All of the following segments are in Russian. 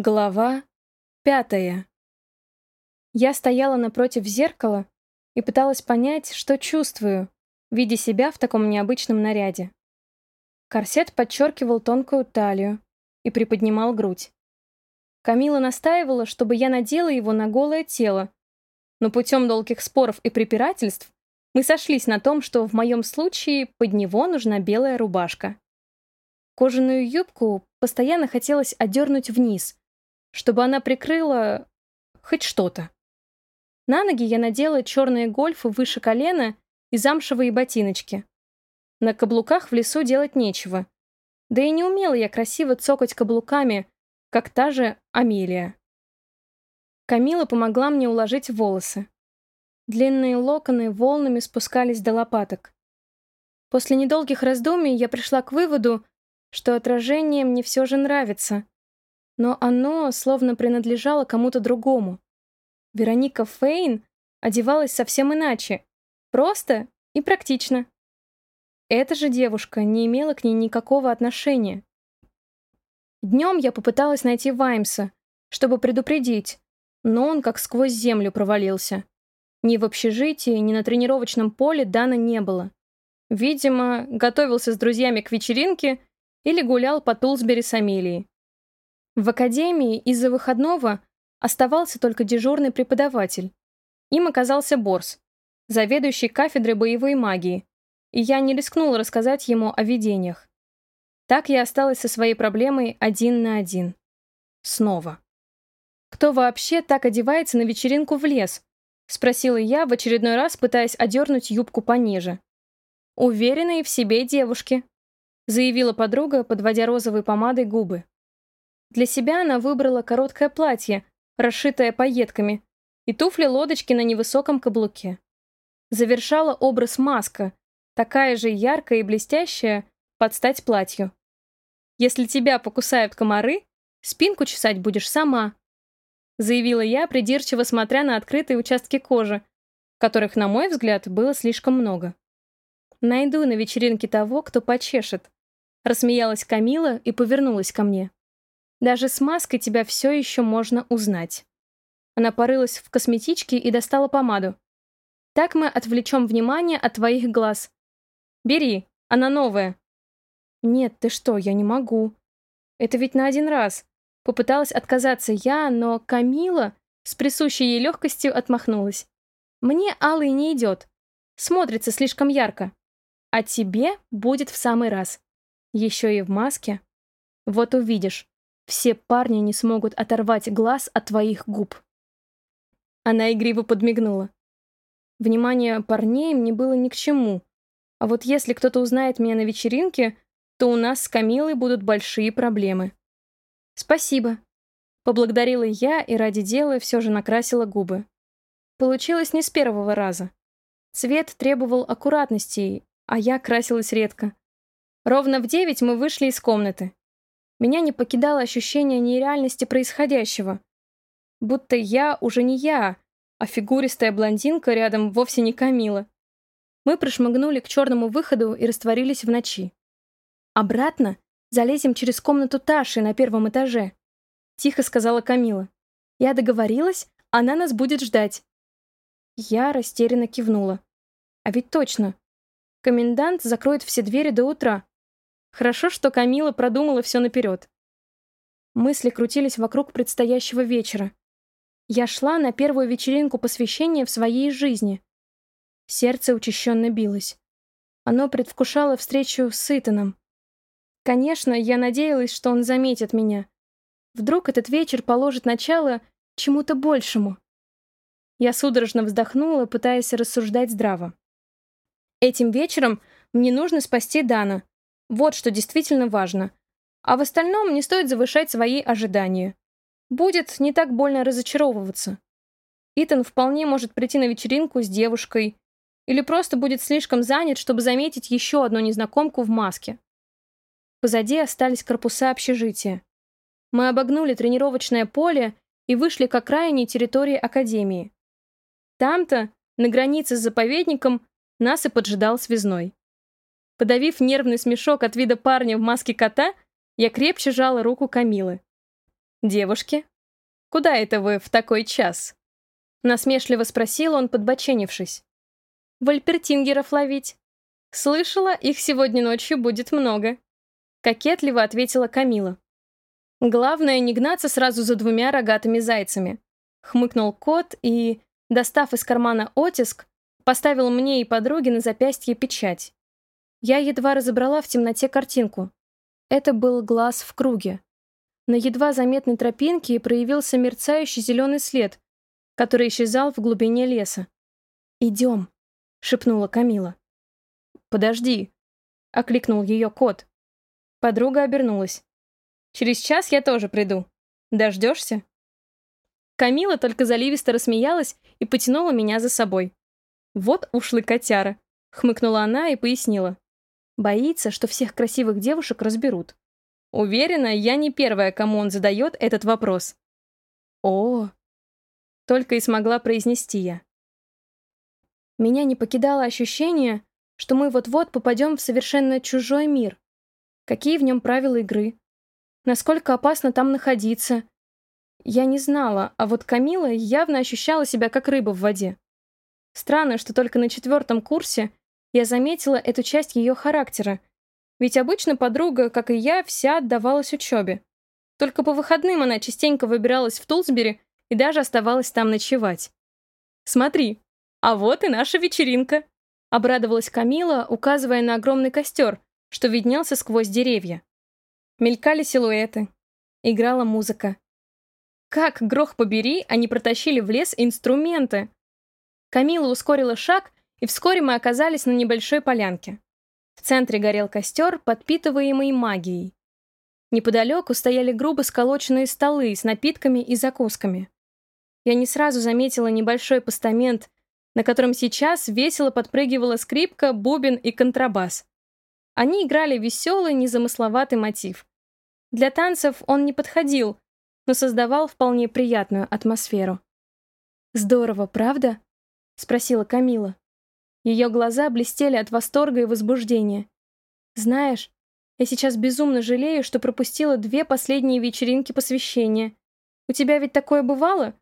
Глава пятая. Я стояла напротив зеркала и пыталась понять, что чувствую, видя себя в таком необычном наряде. Корсет подчеркивал тонкую талию и приподнимал грудь. Камила настаивала, чтобы я надела его на голое тело, но путем долгих споров и препирательств мы сошлись на том, что в моем случае под него нужна белая рубашка. Кожаную юбку постоянно хотелось одернуть вниз, чтобы она прикрыла хоть что-то. На ноги я надела черные гольфы выше колена и замшевые ботиночки. На каблуках в лесу делать нечего. Да и не умела я красиво цокать каблуками, как та же Амелия. Камила помогла мне уложить волосы. Длинные локоны волнами спускались до лопаток. После недолгих раздумий я пришла к выводу, что отражение мне все же нравится, но оно словно принадлежало кому-то другому. Вероника Фейн одевалась совсем иначе, просто и практично. Эта же девушка не имела к ней никакого отношения. Днем я попыталась найти Ваймса, чтобы предупредить, но он как сквозь землю провалился. Ни в общежитии, ни на тренировочном поле Дана не было. Видимо, готовился с друзьями к вечеринке или гулял по Тулсбери с Амелией. В академии из-за выходного оставался только дежурный преподаватель. Им оказался Борс, заведующий кафедрой боевой магии, и я не рискнула рассказать ему о видениях. Так я осталась со своей проблемой один на один. Снова. «Кто вообще так одевается на вечеринку в лес?» — спросила я, в очередной раз пытаясь одернуть юбку пониже. «Уверенные в себе девушки», — заявила подруга, подводя розовой помадой губы. Для себя она выбрала короткое платье, расшитое пайетками, и туфли-лодочки на невысоком каблуке. Завершала образ маска, такая же яркая и блестящая, под стать платью. «Если тебя покусают комары, спинку чесать будешь сама», заявила я, придирчиво смотря на открытые участки кожи, которых, на мой взгляд, было слишком много. «Найду на вечеринке того, кто почешет», рассмеялась Камила и повернулась ко мне. Даже с маской тебя все еще можно узнать. Она порылась в косметичке и достала помаду. Так мы отвлечем внимание от твоих глаз. Бери, она новая. Нет, ты что, я не могу. Это ведь на один раз. Попыталась отказаться я, но Камила с присущей ей легкостью отмахнулась. Мне алый не идет. Смотрится слишком ярко. А тебе будет в самый раз. Еще и в маске. Вот увидишь. Все парни не смогут оторвать глаз от твоих губ. Она игриво подмигнула. Внимание парней мне было ни к чему. А вот если кто-то узнает меня на вечеринке, то у нас с Камилой будут большие проблемы. Спасибо. Поблагодарила я и ради дела все же накрасила губы. Получилось не с первого раза. Цвет требовал аккуратности, а я красилась редко. Ровно в девять мы вышли из комнаты. Меня не покидало ощущение нереальности происходящего. Будто я уже не я, а фигуристая блондинка рядом вовсе не Камила. Мы прошмыгнули к черному выходу и растворились в ночи. «Обратно залезем через комнату Таши на первом этаже», — тихо сказала Камила. «Я договорилась, она нас будет ждать». Я растерянно кивнула. А ведь точно. Комендант закроет все двери до утра. Хорошо, что Камила продумала все наперед. Мысли крутились вокруг предстоящего вечера. Я шла на первую вечеринку посвящения в своей жизни. Сердце учащенно билось. Оно предвкушало встречу с Итаном. Конечно, я надеялась, что он заметит меня. Вдруг этот вечер положит начало чему-то большему. Я судорожно вздохнула, пытаясь рассуждать здраво. Этим вечером мне нужно спасти Дана, вот что действительно важно. А в остальном не стоит завышать свои ожидания. Будет не так больно разочаровываться. Итан вполне может прийти на вечеринку с девушкой или просто будет слишком занят, чтобы заметить еще одну незнакомку в маске. Позади остались корпуса общежития. Мы обогнули тренировочное поле и вышли к окраине территории Академии. Там-то, на границе с заповедником, нас и поджидал связной. Подавив нервный смешок от вида парня в маске кота, я крепче жала руку Камилы. «Девушки, куда это вы в такой час?» Насмешливо спросил он, подбоченившись. «Вальпертингеров ловить. Слышала, их сегодня ночью будет много». Кокетливо ответила Камила. «Главное, не гнаться сразу за двумя рогатыми зайцами», — хмыкнул кот и, достав из кармана оттиск, поставил мне и подруге на запястье печать. Я едва разобрала в темноте картинку. Это был глаз в круге. На едва заметной тропинке проявился мерцающий зеленый след, который исчезал в глубине леса. «Идем», — шепнула Камила. «Подожди», — окликнул ее кот. Подруга обернулась. «Через час я тоже приду. Дождешься?» Камила только заливисто рассмеялась и потянула меня за собой. «Вот ушлый котяра», — хмыкнула она и пояснила. «Боится, что всех красивых девушек разберут. Уверена, я не первая, кому он задает этот вопрос». «О!» — только и смогла произнести я. Меня не покидало ощущение, что мы вот-вот попадем в совершенно чужой мир. Какие в нем правила игры? Насколько опасно там находиться? Я не знала, а вот Камила явно ощущала себя как рыба в воде. Странно, что только на четвертом курсе я заметила эту часть ее характера, ведь обычно подруга, как и я, вся отдавалась учебе. Только по выходным она частенько выбиралась в Тулсбери и даже оставалась там ночевать. «Смотри, а вот и наша вечеринка!» Обрадовалась Камила, указывая на огромный костер, что виднелся сквозь деревья. Мелькали силуэты. Играла музыка. Как, грох побери, они протащили в лес инструменты. Камила ускорила шаг, и вскоре мы оказались на небольшой полянке. В центре горел костер, подпитываемый магией. Неподалеку стояли грубо сколоченные столы с напитками и закусками. Я не сразу заметила небольшой постамент на котором сейчас весело подпрыгивала скрипка, бубен и контрабас. Они играли веселый, незамысловатый мотив. Для танцев он не подходил, но создавал вполне приятную атмосферу. «Здорово, правда?» — спросила Камила. Ее глаза блестели от восторга и возбуждения. «Знаешь, я сейчас безумно жалею, что пропустила две последние вечеринки посвящения. У тебя ведь такое бывало?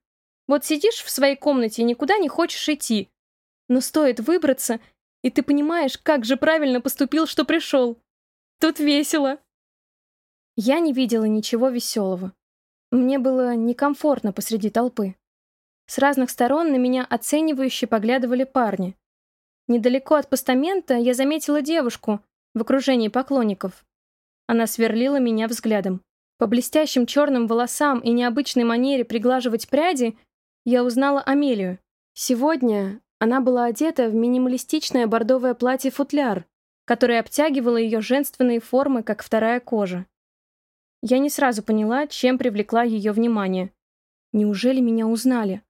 Вот сидишь в своей комнате и никуда не хочешь идти. Но стоит выбраться, и ты понимаешь, как же правильно поступил, что пришел. Тут весело. Я не видела ничего веселого. Мне было некомфортно посреди толпы. С разных сторон на меня оценивающе поглядывали парни. Недалеко от постамента я заметила девушку в окружении поклонников. Она сверлила меня взглядом. По блестящим черным волосам и необычной манере приглаживать пряди я узнала Амелию. Сегодня она была одета в минималистичное бордовое платье-футляр, которое обтягивало ее женственные формы, как вторая кожа. Я не сразу поняла, чем привлекла ее внимание. Неужели меня узнали?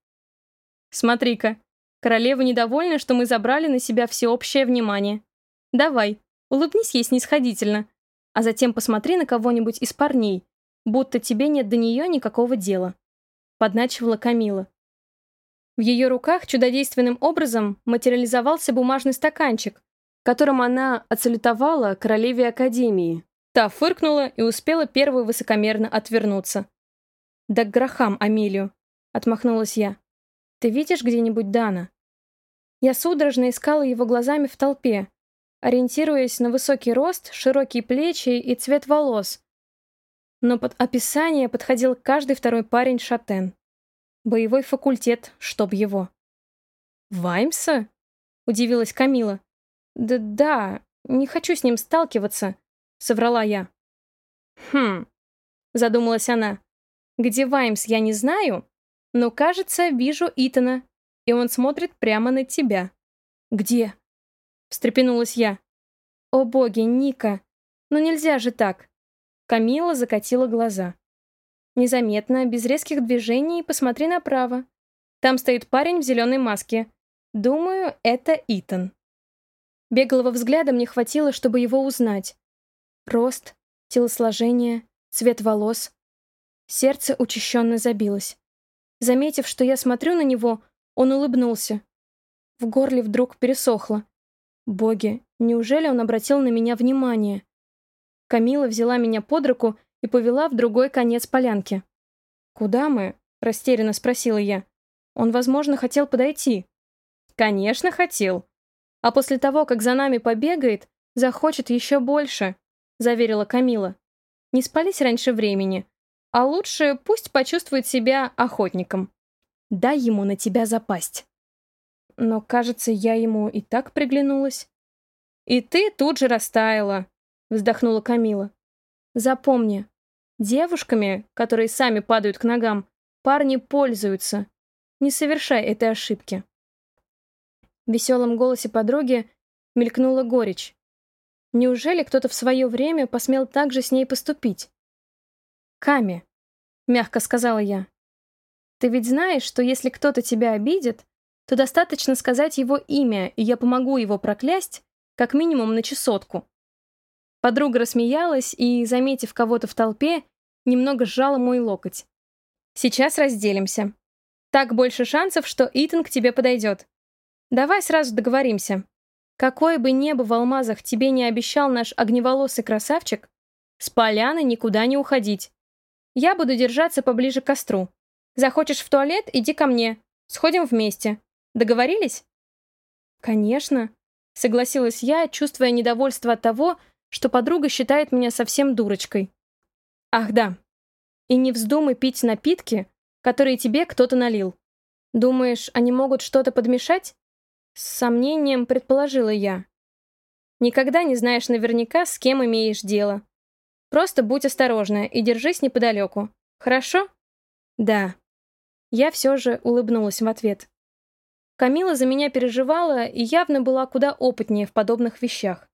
«Смотри-ка, королева недовольна, что мы забрали на себя всеобщее внимание. Давай, улыбнись ей снисходительно, а затем посмотри на кого-нибудь из парней, будто тебе нет до нее никакого дела», — подначивала Камила. В ее руках чудодейственным образом материализовался бумажный стаканчик, которым она отсалютовала королеве Академии. Та фыркнула и успела первую высокомерно отвернуться. «Да к грохам, Амелию!» — отмахнулась я. «Ты видишь где-нибудь Дана?» Я судорожно искала его глазами в толпе, ориентируясь на высокий рост, широкие плечи и цвет волос. Но под описание подходил каждый второй парень шатен. Боевой факультет, чтоб его. «Ваймса?» — удивилась Камила. «Да-да, не хочу с ним сталкиваться», — соврала я. «Хм», — задумалась она. «Где Ваймс, я не знаю, но, кажется, вижу Итана, и он смотрит прямо на тебя». «Где?» — встрепенулась я. «О боги, Ника! Ну нельзя же так!» Камила закатила глаза. Незаметно, без резких движений, посмотри направо. Там стоит парень в зеленой маске. Думаю, это Итан. Беглого взгляда мне хватило, чтобы его узнать. Рост, телосложение, цвет волос. Сердце учащенно забилось. Заметив, что я смотрю на него, он улыбнулся. В горле вдруг пересохло. Боги, неужели он обратил на меня внимание? Камила взяла меня под руку и повела в другой конец полянки. «Куда мы?» — растерянно спросила я. «Он, возможно, хотел подойти». «Конечно, хотел. А после того, как за нами побегает, захочет еще больше», — заверила Камила. «Не спались раньше времени. А лучше пусть почувствует себя охотником. Дай ему на тебя запасть». Но, кажется, я ему и так приглянулась. «И ты тут же растаяла», — вздохнула Камила. «Запомни, девушками, которые сами падают к ногам, парни пользуются. Не совершай этой ошибки». В веселом голосе подруги мелькнула горечь. Неужели кто-то в свое время посмел так же с ней поступить? «Ками», — мягко сказала я, — «ты ведь знаешь, что если кто-то тебя обидит, то достаточно сказать его имя, и я помогу его проклясть, как минимум на чесотку». Подруга рассмеялась и, заметив кого-то в толпе, немного сжала мой локоть. «Сейчас разделимся. Так больше шансов, что Итан к тебе подойдет. Давай сразу договоримся. Какой бы небо в алмазах тебе не обещал наш огневолосый красавчик, с поляны никуда не уходить. Я буду держаться поближе к костру. Захочешь в туалет, иди ко мне. Сходим вместе. Договорились? Конечно, согласилась я, чувствуя недовольство от того, что подруга считает меня совсем дурочкой. Ах да. И не вздумай пить напитки, которые тебе кто-то налил. Думаешь, они могут что-то подмешать? С сомнением предположила я. Никогда не знаешь наверняка, с кем имеешь дело. Просто будь осторожна и держись неподалеку. Хорошо? Да. Я все же улыбнулась в ответ. Камила за меня переживала и явно была куда опытнее в подобных вещах.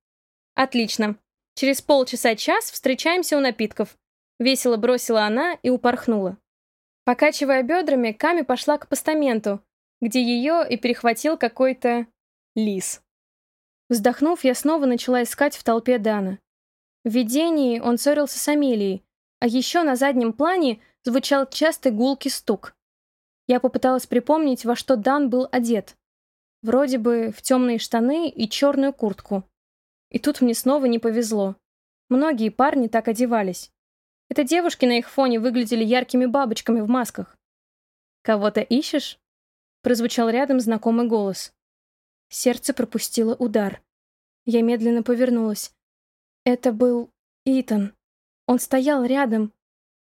Отлично. Через полчаса-час встречаемся у напитков. Весело бросила она и упорхнула. Покачивая бедрами, Ками пошла к постаменту, где ее и перехватил какой-то... лис. Вздохнув, я снова начала искать в толпе Дана. В видении он ссорился с Амелией, а еще на заднем плане звучал частый гулкий стук. Я попыталась припомнить, во что Дан был одет. Вроде бы в темные штаны и черную куртку. И тут мне снова не повезло. Многие парни так одевались. Это девушки на их фоне выглядели яркими бабочками в масках. «Кого-то ищешь?» Прозвучал рядом знакомый голос. Сердце пропустило удар. Я медленно повернулась. Это был Итан. Он стоял рядом.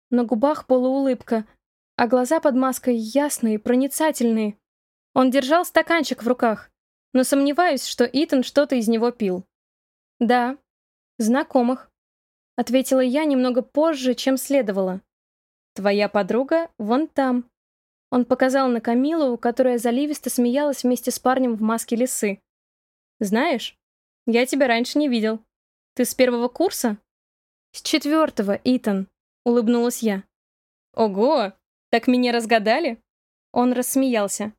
На губах полуулыбка, а глаза под маской ясные, проницательные. Он держал стаканчик в руках, но сомневаюсь, что Итан что-то из него пил. «Да, знакомых», — ответила я немного позже, чем следовало. «Твоя подруга вон там», он показал на Камилу, которая заливисто смеялась вместе с парнем в маске лисы. «Знаешь, я тебя раньше не видел. Ты с первого курса?» «С четвертого, Итан», — улыбнулась я. «Ого, так меня разгадали?» Он рассмеялся.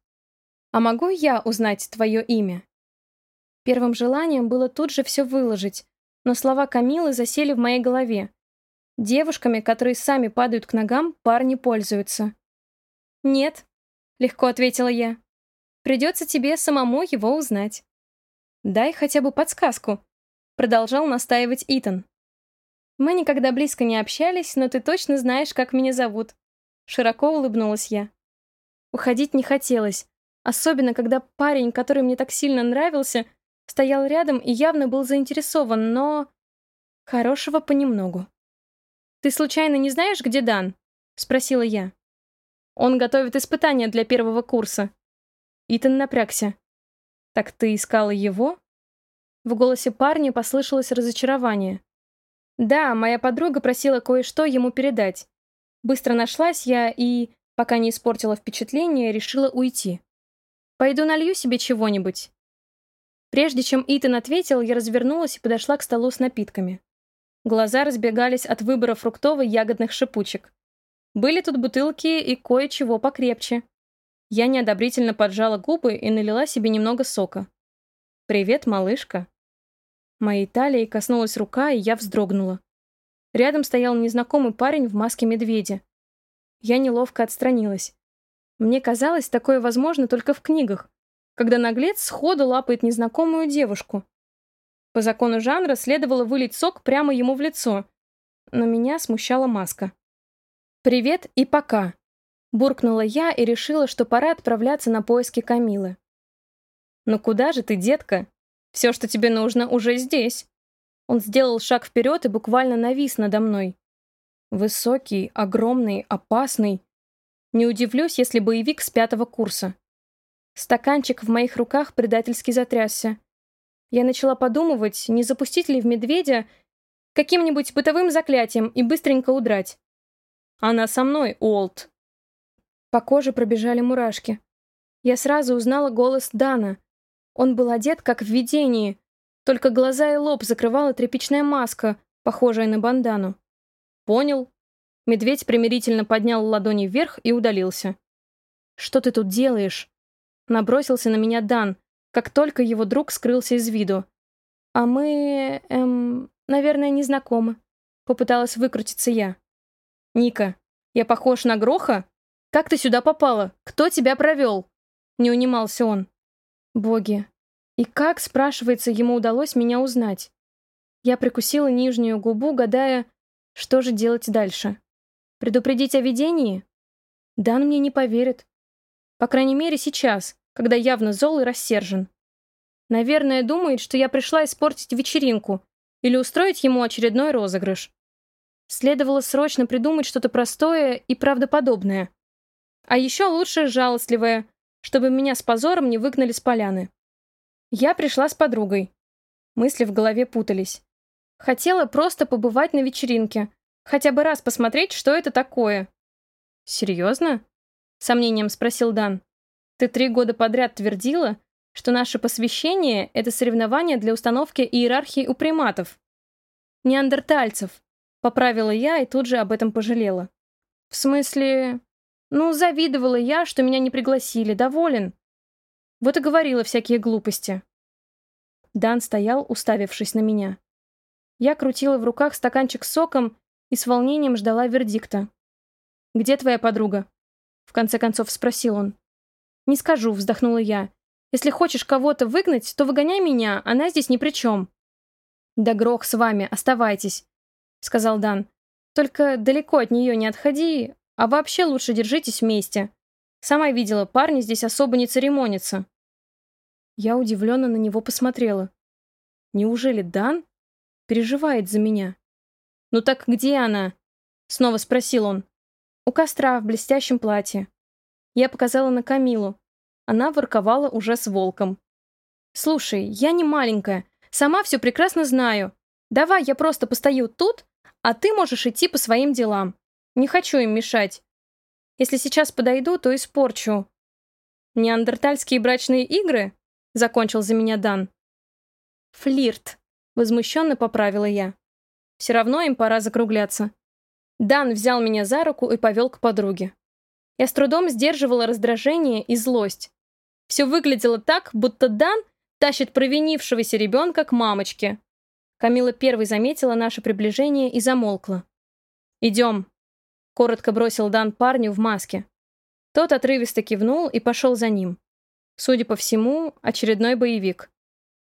«А могу я узнать твое имя?» Первым желанием было тут же все выложить, но слова Камилы засели в моей голове. Девушками, которые сами падают к ногам, парни пользуются. «Нет», — легко ответила я. «Придется тебе самому его узнать». «Дай хотя бы подсказку», — продолжал настаивать Итан. «Мы никогда близко не общались, но ты точно знаешь, как меня зовут». Широко улыбнулась я. Уходить не хотелось, особенно когда парень, который мне так сильно нравился, стоял рядом и явно был заинтересован, но... Хорошего понемногу. «Ты случайно не знаешь, где Дан?» — спросила я. Он готовит испытания для первого курса. Итан напрягся. «Так ты искала его?» В голосе парня послышалось разочарование. «Да, моя подруга просила кое-что ему передать. Быстро нашлась я и, пока не испортила впечатление, решила уйти. Пойду налью себе чего-нибудь». Прежде чем Итан ответил, я развернулась и подошла к столу с напитками. Глаза разбегались от выбора фруктово-ягодных шипучек. Были тут бутылки и кое-чего покрепче. Я неодобрительно поджала губы и налила себе немного сока. «Привет, малышка». Моей талии коснулась рука, и я вздрогнула. Рядом стоял незнакомый парень в маске медведя. Я неловко отстранилась. Мне казалось, такое возможно только в книгах, когда наглец сходу лапает незнакомую девушку. По закону жанра следовало вылить сок прямо ему в лицо, но меня смущала маска. «Привет и пока», Буркнула я и решила, что пора отправляться на поиски Камилы. «Ну куда же ты, детка? Все, что тебе нужно, уже здесь». Он сделал шаг вперед и буквально навис надо мной. Высокий, огромный, опасный. Не удивлюсь, если боевик с пятого курса. Стаканчик в моих руках предательски затрясся. Я начала подумывать, не запустить ли в медведя каким-нибудь бытовым заклятием и быстренько удрать. «Она со мной, Уолт!» По коже пробежали мурашки. Я сразу узнала голос Дана. Он был одет, как в видении, только глаза и лоб закрывала тряпичная маска, похожая на бандану. «Понял». Медведь примирительно поднял ладони вверх и удалился. «Что ты тут делаешь?» Набросился на меня Дан, как только его друг скрылся из виду. «А мы... эм... наверное, не знакомы», — попыталась выкрутиться я. «Ника, я похож на Гроха? Как ты сюда попала? Кто тебя провел?» Не унимался он. «Боги, и как, спрашивается, ему удалось меня узнать?» Я прикусила нижнюю губу, гадая, что же делать дальше. Предупредить о видении? Дан мне не поверит. По крайней мере, сейчас, когда явно зол и рассержен. Наверное, думает, что я пришла испортить вечеринку или устроить ему очередной розыгрыш. Следовало срочно придумать что-то простое и правдоподобное. А еще лучше жалостливое, чтобы меня с позором не выгнали с поляны. Я пришла с подругой. Мысли в голове путались. Хотела просто побывать на вечеринке, хотя бы раз посмотреть, что это такое. «Серьезно?» — сомнением спросил Дан. «Ты три года подряд твердила, что наше посвящение — это соревнование для установки иерархии у приматов. Неандертальцев», — поправила я и тут же об этом пожалела. «В смысле...» «Ну, завидовала я, что меня не пригласили, доволен». Вот и говорила всякие глупости. Дан стоял, уставившись на меня. Я крутила в руках стаканчик с соком и с волнением ждала вердикта. «Где твоя подруга?» В конце концов спросил он. «Не скажу», — вздохнула я. «Если хочешь кого-то выгнать, то выгоняй меня, она здесь ни при чем». «Да грох с вами, оставайтесь», — сказал Дан. «Только далеко от нее не отходи, а вообще лучше держитесь вместе. Сама видела, парни здесь особо не церемонятся». Я удивленно на него посмотрела. Неужели Дан переживает за меня? «Ну так где она?» — снова спросил он. «У костра, в блестящем платье». Я показала на Камилу. Она ворковала уже с волком. «Слушай, я не маленькая, сама все прекрасно знаю. Давай я просто постою тут, а ты можешь идти по своим делам. Не хочу им мешать. Если сейчас подойду, то испорчу». «Неандертальские брачные игры?» — закончил за меня Дан. «Флирт», — возмущенно поправила я. Все равно им пора закругляться. Дан взял меня за руку и повел к подруге. Я с трудом сдерживала раздражение и злость. Все выглядело так, будто Дан тащит провинившегося ребенка к мамочке. Камила первой заметила наше приближение и замолкла. «Идем», — коротко бросил Дан парню в маске. Тот отрывисто кивнул и пошел за ним. Судя по всему, очередной боевик.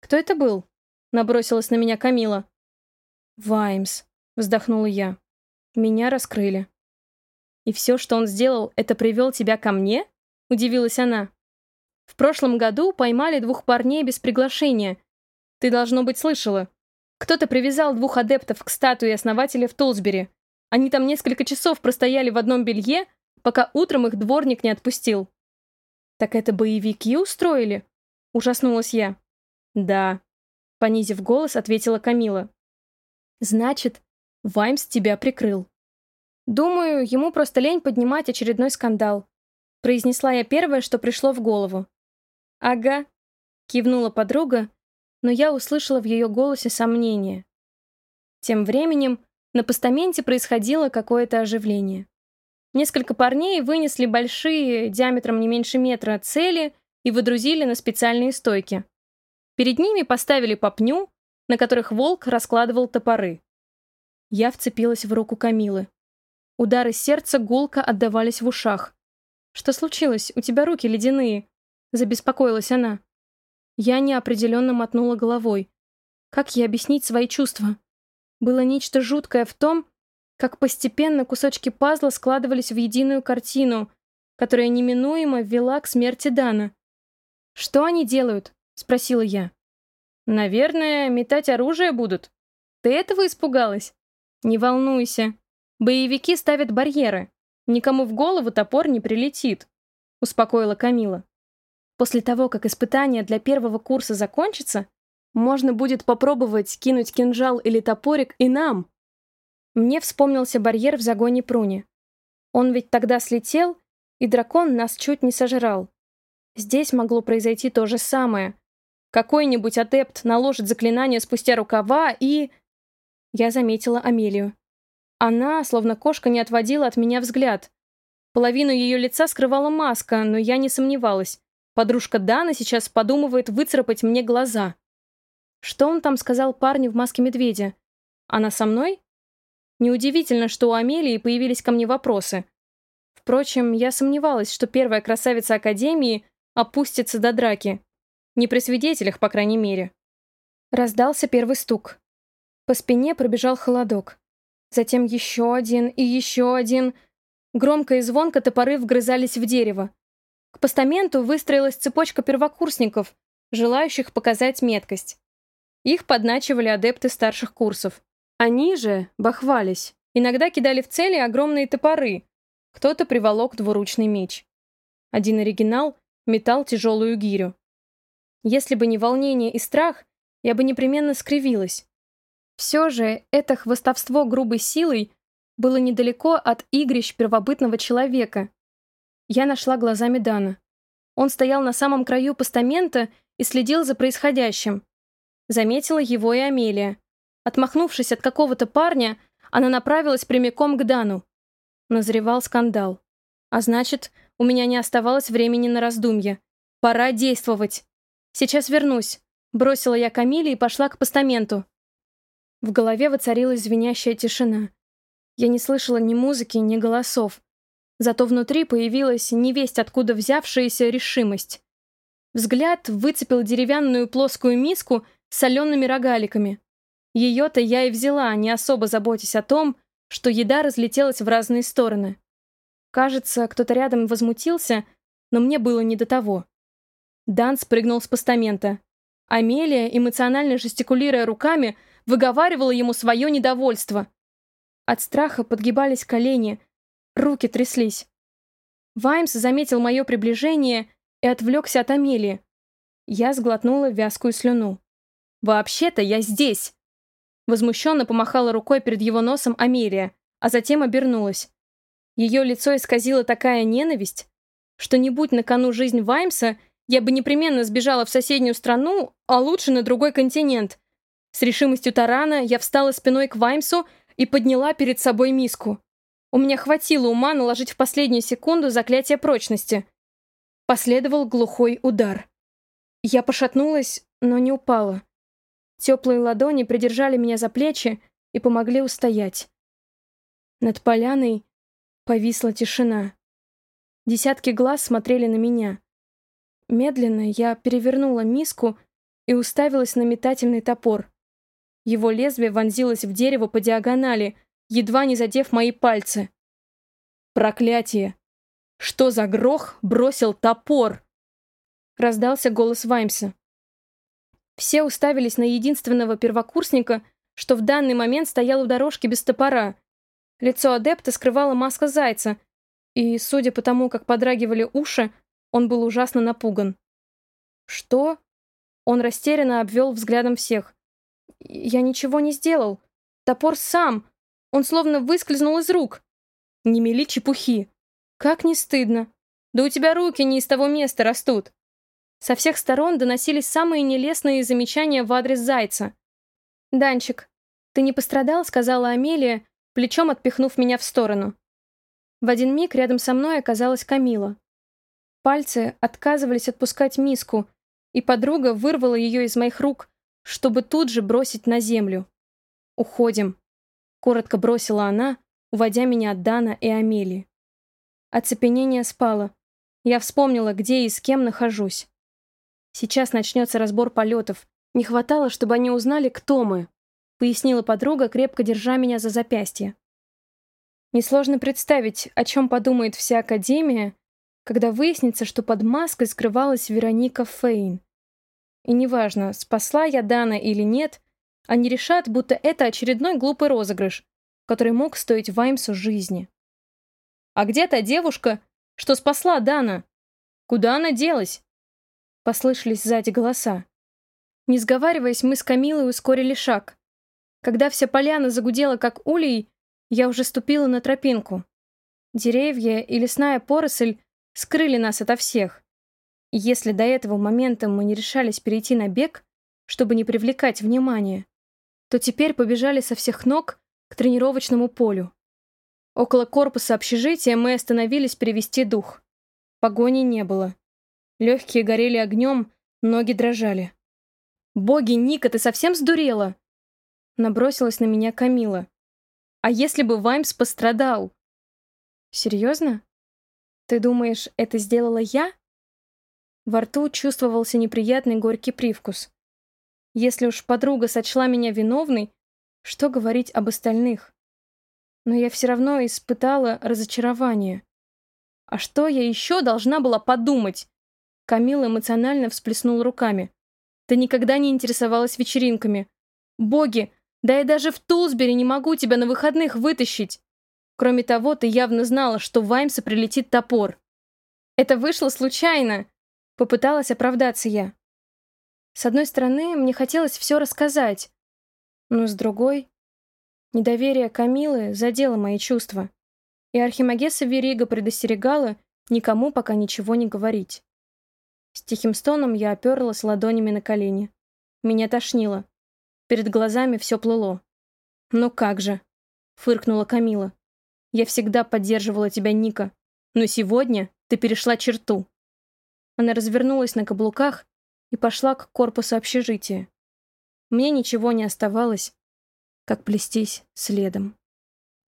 «Кто это был?» — набросилась на меня Камила. «Ваймс», — вздохнула я. Меня раскрыли. «И все, что он сделал, это привел тебя ко мне?» — удивилась она. «В прошлом году поймали двух парней без приглашения. Ты, должно быть, слышала. Кто-то привязал двух адептов к статуе основателя в Толсбери. Они там несколько часов простояли в одном белье, пока утром их дворник не отпустил». «Так это боевики устроили?» — ужаснулась я. «Да», — понизив голос, ответила Камила. Значит, Ваймс тебя прикрыл. Думаю, ему просто лень поднимать очередной скандал. Произнесла я первое, что пришло в голову. Ага, кивнула подруга, но я услышала в ее голосе сомнение. Тем временем на постаменте происходило какое-то оживление. Несколько парней вынесли большие, диаметром не меньше метра, цели и выдрузили на специальные стойки. Перед ними поставили попню, на которых волк раскладывал топоры. Я вцепилась в руку Камилы. Удары сердца гулко отдавались в ушах. «Что случилось? У тебя руки ледяные», — забеспокоилась она. Я неопределенно мотнула головой. Как ей объяснить свои чувства? Было нечто жуткое в том, как постепенно кусочки пазла складывались в единую картину, которая неминуемо вела к смерти Дана. «Что они делают?» — спросила я. «Наверное, метать оружие будут. Ты этого испугалась?» «Не волнуйся. Боевики ставят барьеры. Никому в голову топор не прилетит», — успокоила Камила. «После того, как испытание для первого курса закончится, можно будет попробовать кинуть кинжал или топорик и нам». Мне вспомнился барьер в загоне Пруни. Он ведь тогда слетел, и дракон нас чуть не сожрал. Здесь могло произойти то же самое. Какой-нибудь адепт наложит заклинание спустя рукава и... Я заметила Амелию. Она, словно кошка, не отводила от меня взгляд. Половину ее лица скрывала маска, но я не сомневалась. Подружка Дана сейчас подумывает выцарапать мне глаза. Что он там сказал парню в маске медведя? Она со мной? Неудивительно, что у Амелии появились ко мне вопросы. Впрочем, я сомневалась, что первая красавица Академии опустится до драки. Не при свидетелях, по крайней мере. Раздался первый стук. По спине пробежал холодок. Затем еще один и еще один. Громко и звонко топоры вгрызались в дерево. К постаменту выстроилась цепочка первокурсников, желающих показать меткость. Их подначивали адепты старших курсов. Они же бахвались. Иногда кидали в цели огромные топоры. Кто-то приволок двуручный меч. Один оригинал метал тяжелую гирю. Если бы не волнение и страх, я бы непременно скривилась. Все же это хвостовство грубой силой было недалеко от игрищ первобытного человека. Я нашла глазами Дана. Он стоял на самом краю постамента и следил за происходящим. Заметила его и Амелия. Отмахнувшись от какого-то парня, она направилась прямиком к Дану. Назревал скандал. А значит, у меня не оставалось времени на раздумья. Пора действовать. Сейчас вернусь. Бросила я Камиле и пошла к постаменту. В голове воцарилась звенящая тишина. Я не слышала ни музыки, ни голосов. Зато внутри появилась невесть откуда взявшаяся решимость. Взгляд выцепил деревянную плоскую миску солеными рогаликами. Ее-то я и взяла, не особо заботясь о том, что еда разлетелась в разные стороны. Кажется, кто-то рядом возмутился, но мне было не до того. Дан спрыгнул с постамента. Амелия, эмоционально жестикулируя руками, выговаривала ему свое недовольство. От страха подгибались колени, руки тряслись. Ваймс заметил мое приближение и отвлекся от Амелии. Я сглотнула вязкую слюну. «Вообще-то я здесь!» Возмущенно помахала рукой перед его носом Амелия, а затем обернулась. Ее лицо исказило такая ненависть, что не будь на кону жизнь Ваймса, я бы непременно сбежала в соседнюю страну, а лучше на другой континент, с решимостью тарана я встала спиной к Ваймсу и подняла перед собой миску. У меня хватило ума наложить в последнюю секунду заклятие прочности. Последовал глухой удар. Я пошатнулась, но не упала. Теплые ладони придержали меня за плечи и помогли устоять. Над поляной повисла тишина. Десятки глаз смотрели на меня. Медленно я перевернула миску и уставилась на метательный топор. Его лезвие вонзилось в дерево по диагонали, едва не задев мои пальцы. «Проклятие! Что за грох бросил топор?» Раздался голос Ваймса. Все уставились на единственного первокурсника, что в данный момент стоял у дорожки без топора. Лицо адепта скрывала маска зайца, и, судя по тому, как подрагивали уши, он был ужасно напуган. «Что?» Он растерянно обвел взглядом всех. Я ничего не сделал. Топор сам. Он словно выскользнул из рук. Не мели чепухи. Как не стыдно. Да у тебя руки не из того места растут. Со всех сторон доносились самые нелестные замечания в адрес Зайца. «Данчик, ты не пострадал?» — сказала Амелия, плечом отпихнув меня в сторону. В один миг рядом со мной оказалась Камила. Пальцы отказывались отпускать миску, и подруга вырвала ее из моих рук, чтобы тут же бросить на землю. «Уходим», — коротко бросила она, уводя меня от Дана и Амелии. Оцепенение спало. Я вспомнила, где и с кем нахожусь. Сейчас начнется разбор полетов. Не хватало, чтобы они узнали, кто мы, пояснила подруга, крепко держа меня за запястье. Несложно представить, о чем подумает вся Академия, когда выяснится, что под маской скрывалась Вероника Фейн. И неважно, спасла я Дана или нет, они решат, будто это очередной глупый розыгрыш, который мог стоить Ваймсу жизни. «А где та девушка, что спасла Дана? Куда она делась?» Послышались сзади голоса. Не сговариваясь, мы с Камилой ускорили шаг. Когда вся поляна загудела, как улей, я уже ступила на тропинку. Деревья и лесная поросль скрыли нас ото всех. И если до этого момента мы не решались перейти на бег, чтобы не привлекать внимания, то теперь побежали со всех ног к тренировочному полю. Около корпуса общежития мы остановились перевести дух. Погони не было. Легкие горели огнем, ноги дрожали. «Боги, Ника, ты совсем сдурела?» Набросилась на меня Камила. «А если бы Ваймс пострадал?» «Серьезно? Ты думаешь, это сделала я?» Во рту чувствовался неприятный горький привкус. Если уж подруга сочла меня виновной, что говорить об остальных? Но я все равно испытала разочарование. А что я еще должна была подумать? Камила эмоционально всплеснул руками. Ты никогда не интересовалась вечеринками. Боги, да я даже в Тулсбери не могу тебя на выходных вытащить. Кроме того, ты явно знала, что в Ваймса прилетит топор. Это вышло случайно. Попыталась оправдаться я. С одной стороны, мне хотелось все рассказать, но с другой... Недоверие Камилы задело мои чувства, и Архимагеса Верига предостерегала никому пока ничего не говорить. С тихим стоном я оперлась ладонями на колени. Меня тошнило. Перед глазами все плыло. «Ну как же!» — фыркнула Камила. «Я всегда поддерживала тебя, Ника, но сегодня ты перешла черту». Она развернулась на каблуках и пошла к корпусу общежития. Мне ничего не оставалось, как плестись следом.